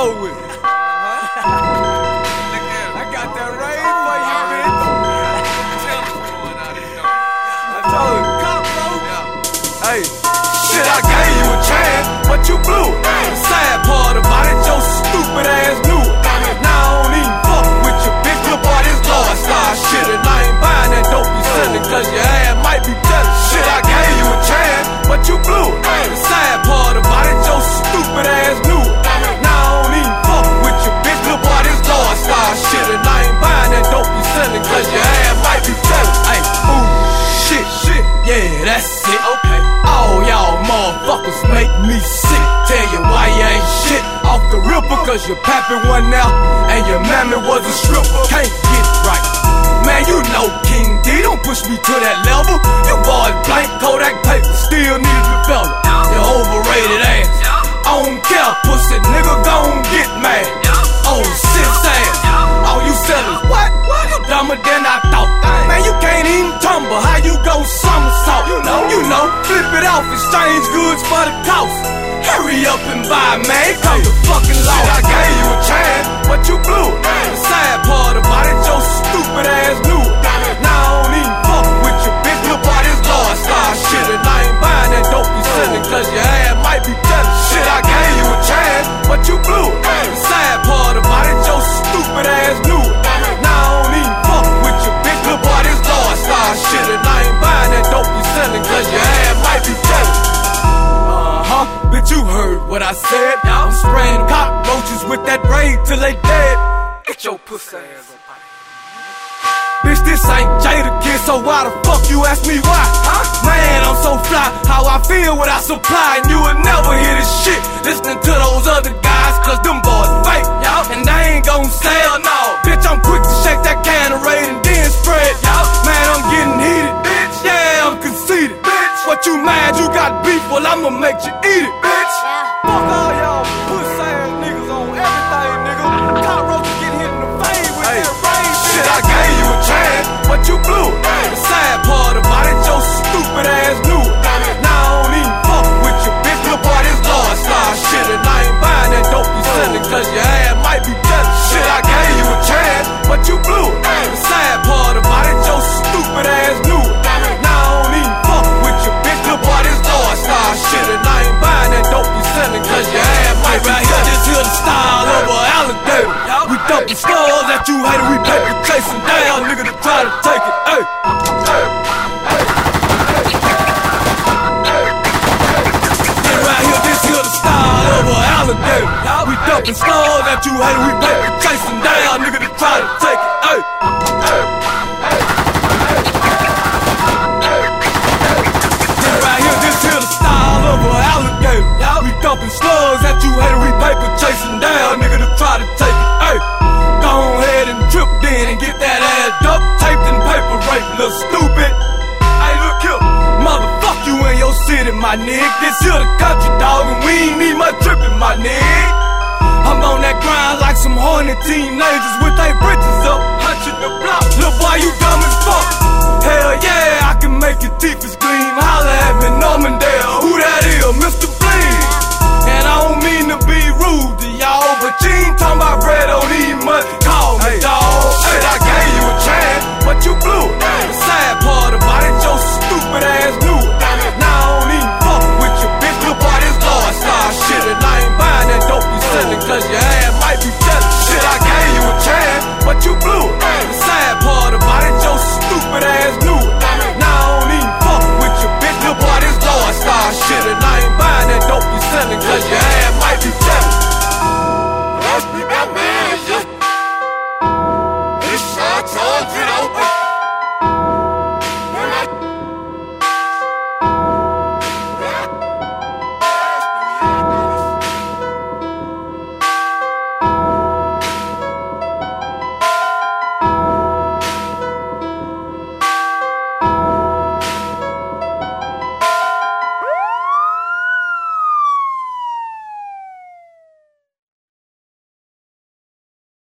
over with. Uh-huh. I got that rain for you, bitch. I told come, bro. Hey, shit, I gave you a chance, but you blew it. Me sick. Tell you why you ain't shit off the ripper, cause your pappy went out and your mammy was a stripper. Can't get right. Man, you know King D, don't push me to that level. You boys blank Kodak paper, still need to develop. You overrated ass. I don't care, pussy nigga, gon' get mad. Exchange goods for the cost. Hurry up and buy, man. Come the fucking law. I gave you a chance, but you blew it. The sad part about it, your stupid ass I said. I'm spraying cockroaches with that raid till they dead. Get your pussy ass up Bitch, this ain't Jadakiss, so why the fuck you ask me why? Huh? Man, I'm so fly, how I feel what I supply, and you would never hear this shit. Listening to those other guys, cause them boys fake, y'all, and they ain't gon' sell, no. Bitch, I'm quick to shake that can of raid and then spread, y'all. Man, I'm getting heated, bitch, yeah, I'm conceited, bitch. What you mad, you got beef, well, I'ma make you eat it, bitch. Fuck all you, hater, we paper chasing down, nigga, to try to take it. Hey. Get right here, this here the style of an alligator. We dumping skulls at you, hater, we paper my nigga. This here the country, dog, and we ain't need much tripping, my nigga. I'm on that grind like some horny teenagers with their britches up, hunching the block. Look, boy, you dumb as fuck? Hell yeah, I can make your teeth as gleam. Holla at me, Normandale. Who that is, Mr. Bling? And I don't mean to be rude to y'all, but you ain't talking about bread on even much. Call me, hey. dog. Shit, I gave you a chance, but you blew it. The sad part about it, your stupid ass. touch your ass might be jealous. Shit, I gave you a chance, but you blew it. The sad part about it, your stupid ass knew it. Now I don't even fuck with you, bitch. Look, boy, this Lordstyle shit, and I ain't buying that dope you selling, cause your ass might be jealous. Let's be my man, yeah. This shot, open.